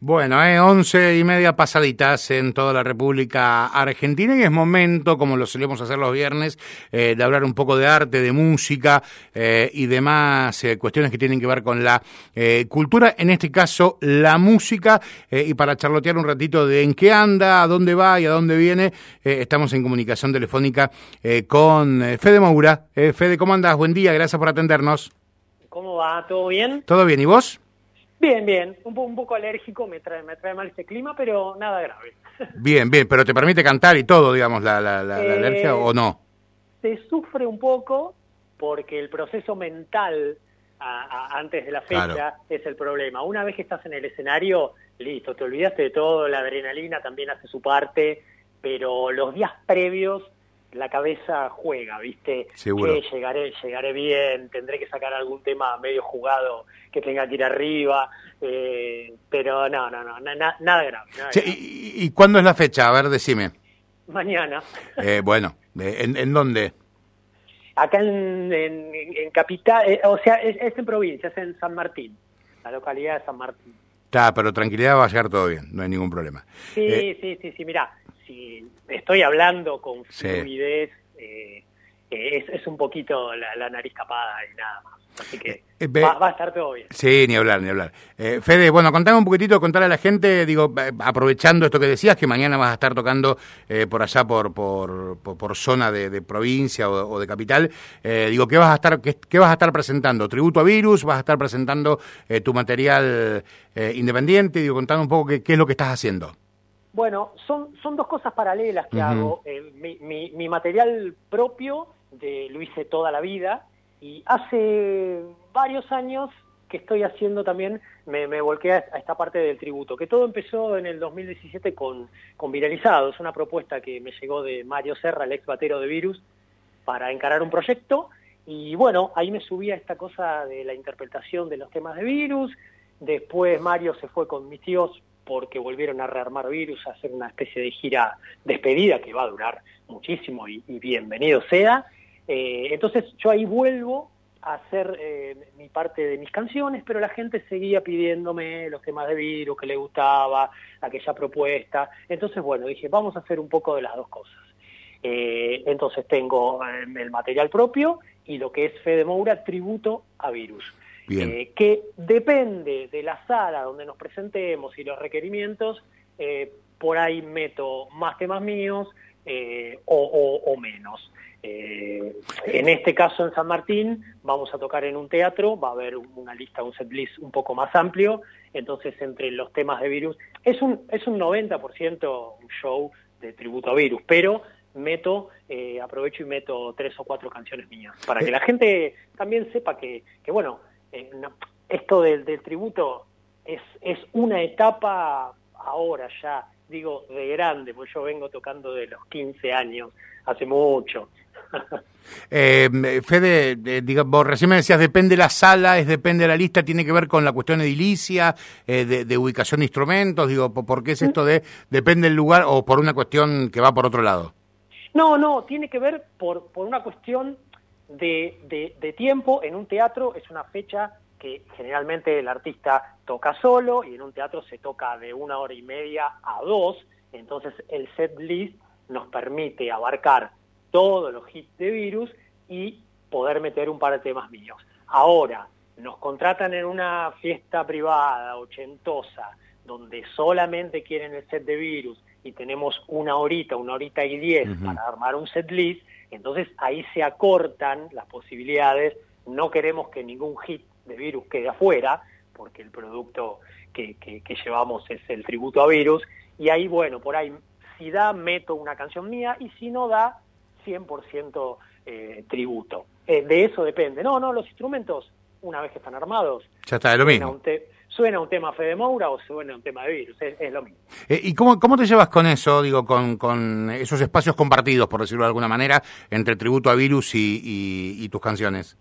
Bueno, eh, once y media pasaditas en toda la República Argentina y es momento, como lo solemos hacer los viernes, eh, de hablar un poco de arte, de música eh, y demás eh, cuestiones que tienen que ver con la eh, cultura, en este caso la música, y para charlotear un ratito de en qué anda, a dónde va y a dónde viene, estamos en comunicación telefónica con Fede Moura. Eh, Fede, ¿cómo andás? Buen día, gracias por atendernos. ¿Cómo va? ¿Todo bien? ¿Todo bien? ¿Y vos? Bien, bien. Un, un poco alérgico, me trae, me trae mal este clima, pero nada grave. Bien, bien, pero te permite cantar y todo, digamos, la, la, la- la Eh, alergia o no. Se sufre un poco porque el proceso mental a- a- antes de la fecha Claro. es el problema. Una vez que estás en el escenario, listo, te olvidaste de todo, la adrenalina también hace su parte, pero los días previos la cabeza juega, ¿viste? Seguro. Che, llegaré, llegaré bien, tendré que sacar algún tema medio jugado que tenga que ir arriba, eh, pero no, no, no, na- na- nada grave. nada grave. y, y cuándo es la fecha? A ver, decime. Mañana. Eh, bueno, ¿en, en dónde? Acá en, en, en Capital, eh, o sea, es, es en provincia, es en San Martín, la localidad de San Martín. Está, pero tranquilidad va a llegar todo bien, no hay ningún problema. Sí, Eh, sí, sí, sí, mira, si estoy hablando con Sí. fluidez, eh, eh, es, es un poquito la, la nariz tapada y nada más. Así que Eh, ve- va, va a estar todo bien. Sí, ni hablar, ni hablar. Eh, Fede, bueno, contame un poquitito, contale a la gente, digo, eh, aprovechando esto que decías, que mañana vas a estar tocando eh, por allá, por, por, por, por zona de, de provincia o, o de capital, eh, digo, ¿qué vas a estar qué, qué vas a estar presentando? ¿Tributo a Virus? ¿Vas a estar presentando eh, tu material eh, independiente? Digo, contame un poco qué, qué es lo que estás haciendo. Bueno, son, son dos cosas paralelas que hago. Eh, mi, mi, mi material propio de, lo hice toda la vida y hace varios años que estoy haciendo también, me, me volqué a a esta parte del tributo, que todo empezó en el 2017 con, con Viralizado. Es una propuesta que me llegó de Mario Serra, el ex batero de Virus, para encarar un proyecto. Y bueno, ahí me subí a esta cosa de la interpretación de los temas de Virus. Después Mario se fue con mis tíos porque volvieron a rearmar Virus, a hacer una especie de gira despedida que va a durar muchísimo y, bienvenido sea. Eh, entonces yo ahí vuelvo a hacer eh, mi parte de mis canciones, pero la gente seguía pidiéndome los temas de Virus que le gustaba, aquella propuesta. Entonces, bueno, dije, vamos a hacer un poco de las dos cosas. Eh, entonces tengo eh, el material propio y lo que es Fede Moura, tributo a Virus. Eh, que depende de la sala donde nos presentemos y los requerimientos, eh, por ahí meto más temas míos eh, o, o- o menos. Eh, en este caso en San Martín vamos a tocar en un teatro, va a haber una lista, un setlist un poco más amplio, entonces entre los temas de virus, es un, es un 90% un show de tributo a virus, pero meto, eh, aprovecho y meto tres o cuatro canciones mías, para que la gente también sepa que, que bueno, eh, no- esto del, del tributo es, es una etapa ahora ya, digo, de grande, porque yo vengo tocando de los 15 años, hace mucho. Eh, Fede, eh, diga, vos recién me decías, depende la sala, es depende de la lista, tiene que ver con la cuestión edilicia, eh, de, de ubicación de instrumentos, digo, ¿por por qué es esto de depende el lugar o por una cuestión que va por otro lado? No, no, tiene que ver por, por una cuestión de, de- de tiempo. En un teatro es una fecha que generalmente el artista toca solo y en un teatro se toca de una hora y media a dos. Entonces el set list nos permite abarcar todos los hits de virus y poder meter un par de temas míos. Ahora, nos contratan en una fiesta privada, ochentosa, donde solamente quieren el set de virus y tenemos una horita, una horita y diez para armar un set list, entonces ahí se acortan las posibilidades, no queremos que ningún hit de virus quede afuera, porque el producto que, que- que llevamos es el tributo a virus, y ahí, bueno, por ahí, si da, meto una canción mía, y si no da, 100% eh, tributo. Eh, de eso depende. No, no, los instrumentos, una vez que están armados, Ya está, es lo mismo. Suena un tema Fede Moura o suena un tema de virus, es, es lo mismo. Eh, ¿Y cómo, cómo te llevas con eso, digo, con, con esos espacios compartidos, por decirlo de alguna manera, entre tributo a Virus y, y- y tus canciones?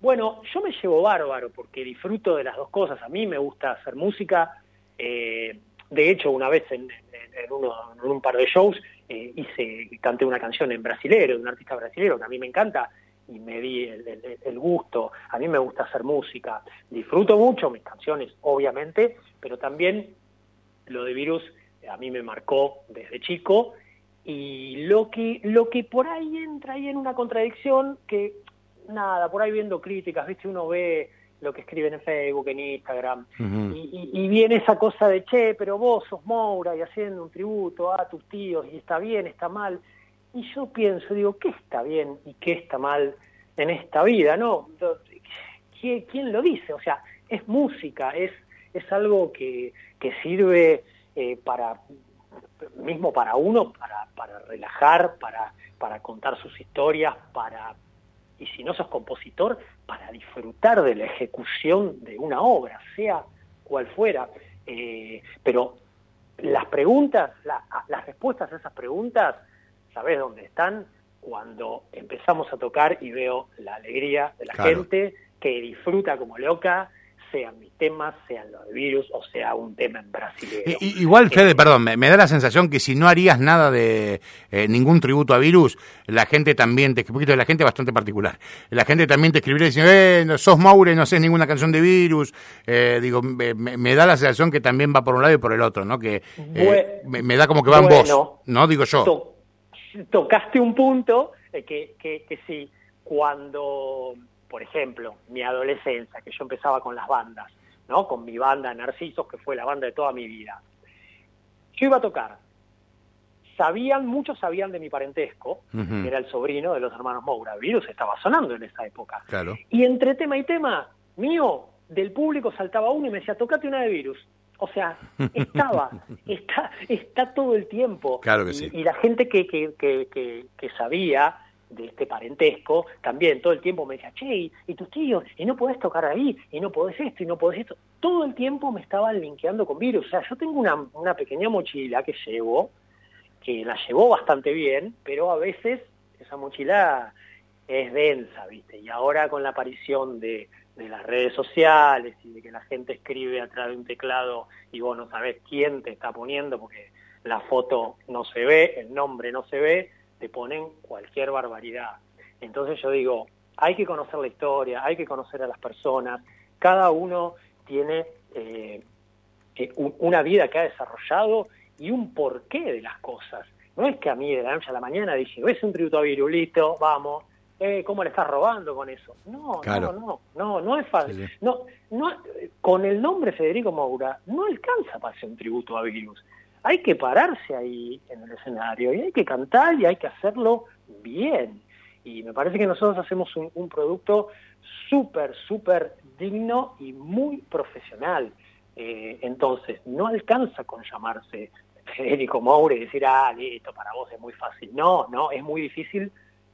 Bueno, yo me llevo bárbaro porque disfruto de las dos cosas. A mí me gusta hacer música. eh, de hecho, una vez en, en- en uno- en un par de shows eh, hice, canté una canción en brasilero, de un artista brasilero que a mí me encanta y me di el, el- el gusto. A mí me gusta hacer música. Disfruto mucho mis canciones, obviamente, pero también lo de virus a mí me marcó desde chico y lo que, lo que por ahí entra ahí en una contradicción que, nada, por ahí viendo críticas, viste, uno ve lo que escriben en Facebook, en Instagram, y, viene esa cosa de, che, pero vos sos Moura y haciendo un tributo a tus tíos y está bien, está mal. Y yo pienso, digo, ¿qué está bien y qué está mal en esta vida? ¿No? ¿Quién lo dice? O sea, es música, es, es algo que, que sirve eh, para mismo para uno, para, para relajar, para, para contar sus historias, para, y si no sos compositor, para disfrutar de la ejecución de una obra, sea cual fuera. Eh, pero las preguntas, las respuestas a esas preguntas, ¿sabés dónde están? Cuando empezamos a tocar y veo la alegría de la gente que disfruta como loca, sean mis temas, sean los de virus o sea un tema en brasileño. igual, eh, Fede, perdón, me, da la sensación que si no harías nada de eh, ningún tributo a virus, la gente también, te, un poquito de la gente bastante particular, la gente también te escribiría diciendo, eh, no sos Maure, no sé ninguna canción de virus, eh, digo, me, da la sensación que también va por un lado y por el otro, ¿no? Que me, da como que va en vos, ¿no? Digo yo. tocaste un punto que, que, que sí, cuando por ejemplo, mi adolescencia, que yo empezaba con las bandas, ¿no? Con mi banda Narcisos, que fue la banda de toda mi vida. Yo iba a tocar. Sabían, muchos sabían de mi parentesco, que era el sobrino de los hermanos Moura. Virus estaba sonando en esa época. Claro. Y entre tema y tema, mío, del público saltaba uno y me decía, tocate una de Virus. O sea, estaba, está, está todo el tiempo. Claro que sí. Y la gente que, que, que, que sabía de este parentesco, también todo el tiempo me decía, che, y, tus tíos, y no podés tocar ahí, y no podés esto, y no podés esto. Todo el tiempo me estaban linkeando con virus. O sea, yo tengo una, una pequeña mochila que llevo, que la llevó bastante bien, pero a veces esa mochila es densa, ¿viste? Y ahora con la aparición de, de las redes sociales y de que la gente escribe a través de un teclado y vos no sabés quién te está poniendo porque la foto no se ve, el nombre no se ve, te ponen cualquier barbaridad. Entonces yo digo, hay que conocer la historia, hay que conocer a las personas, cada uno tiene eh, eh, una vida que ha desarrollado y un porqué de las cosas. No es que a mí de la noche a la mañana dije, ves un tributo a Virulito, vamos, eh, ¿cómo le estás robando con eso? No, no, no, no, no es fácil. No, no, con el nombre Federico Moura no alcanza para hacer un tributo a Virus hay que pararse ahí en el escenario y hay que cantar y hay que hacerlo bien. Y me parece que nosotros hacemos un, producto súper, súper digno y muy profesional. Eh, entonces, no alcanza con llamarse Federico Moure y decir, ah, listo, para vos es muy fácil. No, no, es muy difícil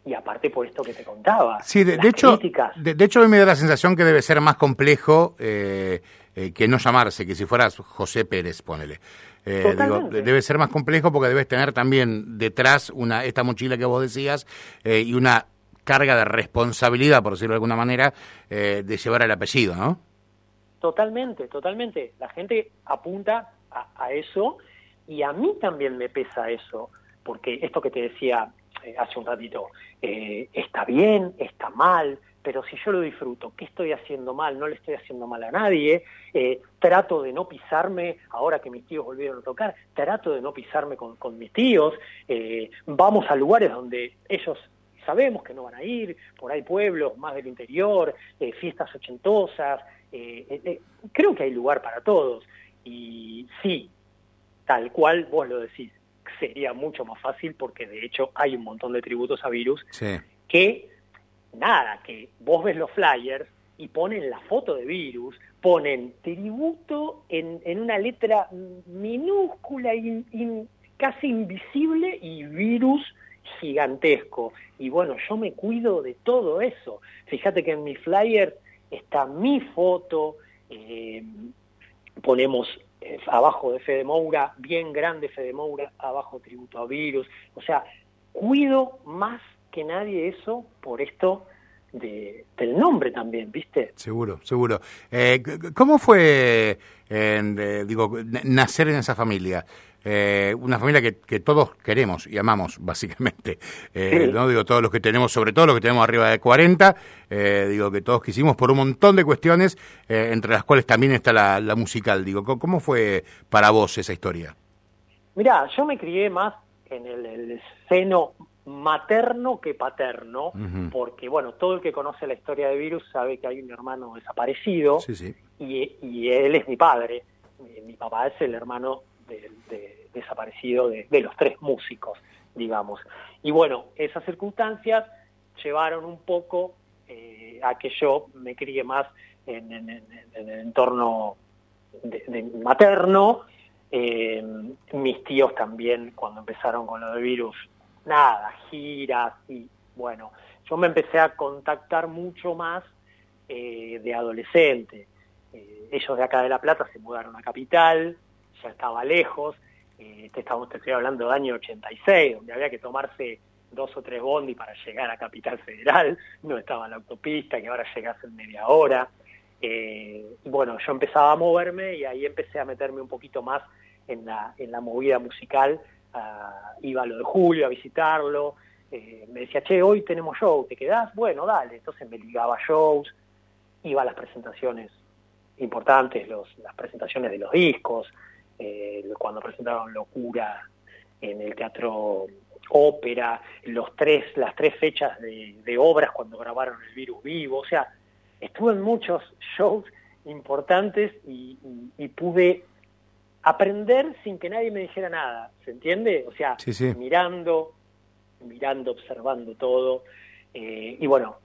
y aparte por esto que te contaba. Sí, de, hecho, de, hecho, a mí me da la sensación que debe ser más complejo eh, eh, que no llamarse, que si fueras José Pérez, ponele. Eh, debe ser más complejo porque debes tener también detrás una esta mochila que vos decías y una carga de responsabilidad, por decirlo de alguna manera, de llevar el apellido, ¿no? Totalmente, totalmente. La gente apunta a eso y a mí también me pesa eso, porque esto que te decía, eh, hace un ratito, eh, está bien, está mal, pero si yo lo disfruto, ¿qué estoy haciendo mal? No le estoy haciendo mal a nadie, eh, trato de no pisarme, ahora que mis tíos volvieron a tocar, trato de no pisarme con, mis tíos, vamos a lugares donde ellos sabemos que no van a ir, por ahí pueblos más del interior, fiestas ochentosas, creo que hay lugar para todos. Y sí, tal cual vos lo decís, sería mucho más fácil porque de hecho hay un montón de tributos a virus que, nada, que vos ves los flyers y ponen la foto de virus, ponen tributo en, en una letra minúscula, y casi invisible y virus gigantesco. Y bueno, yo me cuido de todo eso. Fíjate que en mi flyer está mi foto, eh, ponemos eh, abajo de Fede Moura, bien grande Fede Moura, abajo tributo a virus. O sea, cuido más que nadie eso por esto de, del nombre también, ¿viste? Seguro, seguro. Eh, ¿Cómo fue, eh, digo, nacer en esa familia? Eh, una familia que, que, todos queremos y amamos, básicamente. Eh, no digo todos los que tenemos, sobre todo los que tenemos arriba de 40, eh, digo que todos quisimos por un montón de cuestiones, entre las cuales también está la, la musical. Digo, ¿cómo fue para vos esa historia? Mirá, yo me crié más en el, seno materno que paterno, porque bueno, todo el que conoce la historia de Virus sabe que hay un hermano desaparecido Y, él es mi padre. Mi, papá es el hermano de, desaparecido de, los tres músicos, digamos. Y bueno, esas circunstancias llevaron un poco eh, a que yo me críe más en, el entorno materno eh, mis tíos también, cuando empezaron con lo del virus, nada, giras y bueno, yo me empecé a contactar mucho más eh, de adolescente. Eh, ellos de acá de La Plata se mudaron a Capital, estaba lejos, eh, te, estamos, te estoy hablando del año 86, donde había que tomarse dos o tres bondi para llegar a Capital Federal, no estaba la autopista, que ahora llegas en media hora. Eh, bueno, yo empezaba a moverme y ahí empecé a meterme un poquito más en la, en la movida musical. Uh, iba a lo de Julio a visitarlo, eh, me decía, che, hoy tenemos show, ¿te quedás? Bueno, dale. Entonces me ligaba shows, iba a las presentaciones importantes, los, las presentaciones de los discos, eh, cuando presentaron Locura en el Teatro Ópera, los tres, las tres fechas de, de obras cuando grabaron El Virus Vivo, o sea, estuve en muchos shows importantes y, pude aprender sin que nadie me dijera nada, ¿se entiende? O sea, mirando, mirando, observando todo. Eh, y bueno,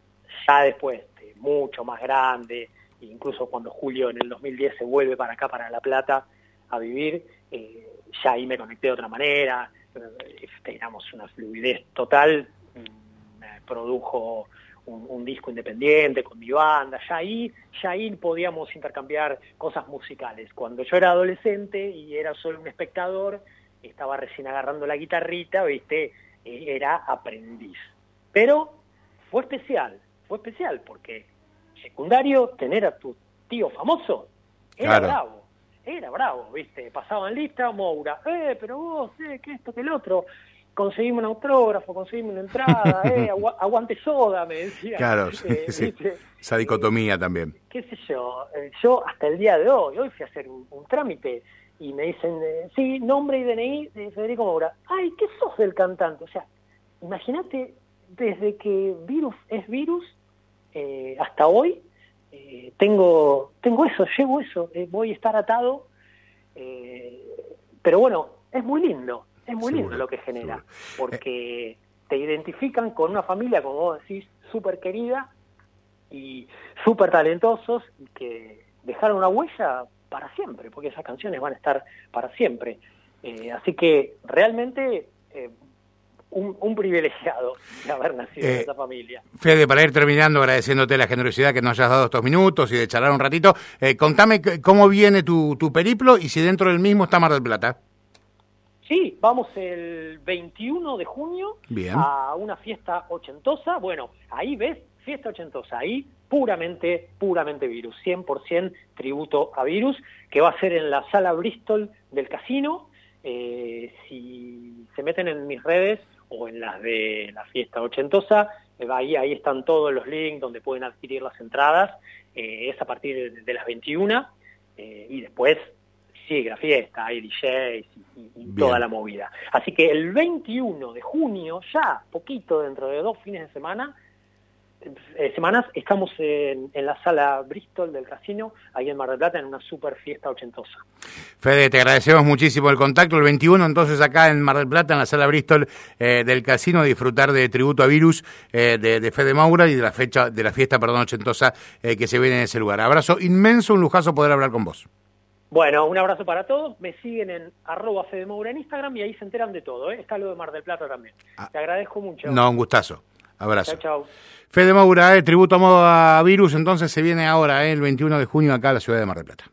ya después, mucho más grande, incluso cuando Julio en el 2010 se vuelve para acá, para La Plata, a vivir, eh, ya ahí me conecté de otra manera, eh, teníamos una fluidez total, mm, me produjo un, disco independiente con mi banda, ya ahí, ya ahí podíamos intercambiar cosas musicales. Cuando yo era adolescente y era solo un espectador, estaba recién agarrando la guitarrita, viste, eh, era aprendiz. Pero fue especial, fue especial porque secundario, tener a tu tío famoso, era bravo, era bravo, viste, pasaban lista, Moura, eh, pero vos, eh, que esto, que el otro, conseguimos un autógrafo, conseguimos una entrada, eh, aguante soda, me decía. Claro, eh, esa dicotomía también. Qué sé yo, eh, yo hasta el día de hoy, hoy fui a hacer un, trámite y me dicen, sí, nombre y DNI de Federico Moura. Ay, ¿qué sos del cantante? O sea, imagínate, desde que Virus es Virus hasta hoy, tengo, tengo eso, llevo eso, voy a estar atado, pero bueno, es muy lindo es muy lindo lo que genera, porque te identifican con una familia, como vos decís, súper querida y súper talentosos y que dejaron una huella para siempre, porque esas canciones van a estar para siempre. Eh, así que realmente eh, un, privilegiado de haber nacido en eh, esa familia. Fede, para ir terminando, agradeciéndote la generosidad que nos hayas dado estos minutos y de charlar un ratito, contame cómo viene tu, tu periplo y si dentro del mismo está Mar del Plata. Sí, vamos el 21 de junio a una fiesta ochentosa. Bueno, ahí ves, fiesta ochentosa, ahí puramente, puramente virus, 100% tributo a virus, que va a ser en la sala Bristol del casino. Eh, si se meten en mis redes o en las de la fiesta ochentosa, eh, ahí, ahí están todos los links donde pueden adquirir las entradas. Eh, es a partir de, las 21 y después sigue la fiesta, hay DJs y, toda la movida. Así que el 21 de junio, ya poquito dentro de dos fines de semana, eh, semanas, estamos en, la sala Bristol del casino, ahí en Mar del Plata, en una super fiesta ochentosa. Fede, te agradecemos muchísimo el contacto. El 21, entonces, acá en Mar del Plata, en la sala Bristol eh, del casino, disfrutar de tributo a Virus eh, de, Fede Maura y de la fecha de la fiesta perdón, ochentosa que se viene en ese lugar. Abrazo inmenso, un lujazo poder hablar con vos. Bueno, un abrazo para todos. Me siguen en arroba Fedemoura en Instagram y ahí se enteran de todo. ¿eh? Está lo de Mar del Plata también. Ah. Te agradezco mucho. No, un gustazo. Abrazo. Chao, chao. Fede Moura, eh, tributo a modo a Virus, entonces se viene ahora, eh, el 21 de junio acá a la ciudad de Mar del Plata.